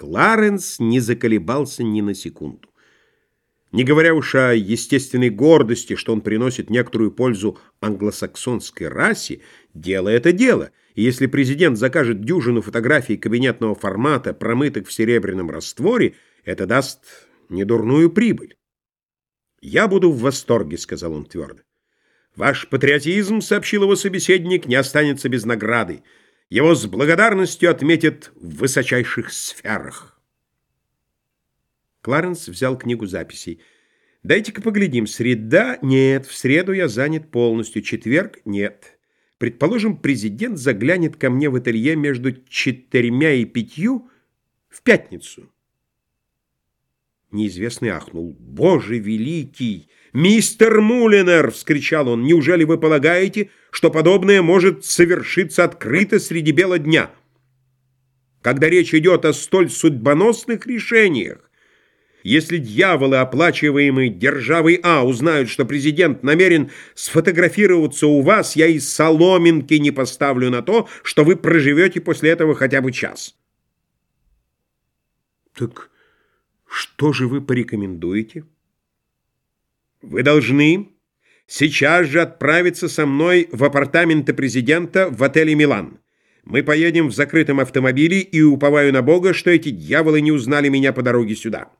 Кларенс не заколебался ни на секунду. Не говоря уж о естественной гордости, что он приносит некоторую пользу англосаксонской расе, дело это дело. И если президент закажет дюжину фотографий кабинетного формата, промытых в серебряном растворе, это даст недурную прибыль. «Я буду в восторге», — сказал он твердо. «Ваш патриотизм, — сообщил его собеседник, — не останется без награды. Его с благодарностью отметят в высочайших сферах». Кларенс взял книгу записей. «Дайте-ка поглядим. Среда? Нет. В среду я занят полностью. Четверг? Нет. Предположим, президент заглянет ко мне в ателье между четырьмя и пятью в пятницу». Неизвестный ахнул. «Боже великий! Мистер Мулинер!» — вскричал он. «Неужели вы полагаете, что подобное может совершиться открыто среди бела дня? Когда речь идет о столь судьбоносных решениях, если дьяволы, оплачиваемые державой А, узнают, что президент намерен сфотографироваться у вас, я и соломинки не поставлю на то, что вы проживете после этого хотя бы час». «Так что же вы порекомендуете? Вы должны сейчас же отправиться со мной в апартаменты президента в отеле «Милан». Мы поедем в закрытом автомобиле и уповаю на Бога, что эти дьяволы не узнали меня по дороге сюда.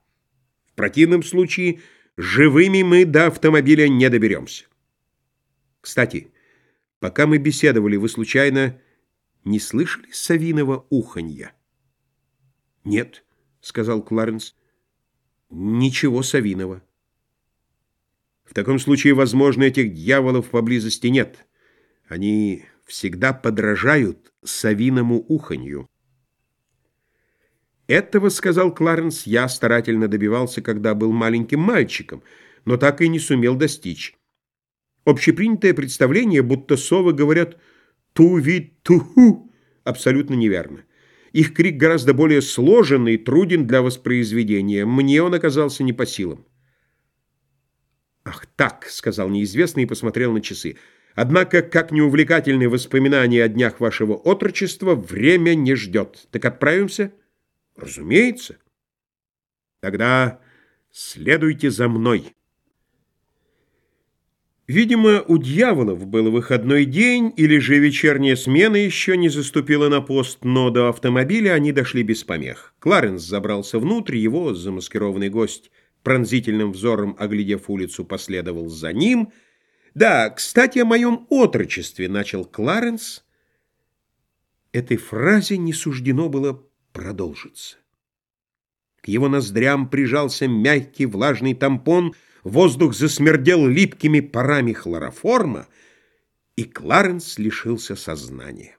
В противном случае живыми мы до автомобиля не доберемся. Кстати, пока мы беседовали, вы случайно не слышали совиного уханья? «Нет», — сказал Кларенс. Ничего Савинова. В таком случае, возможно, этих дьяволов поблизости нет. Они всегда подражают совиному уханью. Этого, сказал Кларенс, я старательно добивался, когда был маленьким мальчиком, но так и не сумел достичь. Общепринятое представление, будто совы говорят «ту-ви-ту-ху» абсолютно неверно. Их крик гораздо более сложенный и труден для воспроизведения. Мне он оказался не по силам. «Ах так», — сказал неизвестный и посмотрел на часы. «Однако, как неувлекательные воспоминания о днях вашего отрочества, время не ждет. Так отправимся?» «Разумеется». «Тогда следуйте за мной». Видимо, у дьяволов был выходной день, или же вечерняя смена еще не заступила на пост, но до автомобиля они дошли без помех. Кларенс забрался внутрь, его замаскированный гость, пронзительным взором оглядев улицу, последовал за ним. «Да, кстати, о моем отрочестве», — начал Кларенс. Этой фразе не суждено было продолжиться. К его ноздрям прижался мягкий влажный тампон — воздух засмердел липкими парами хлороформа, и Кларенс лишился сознания.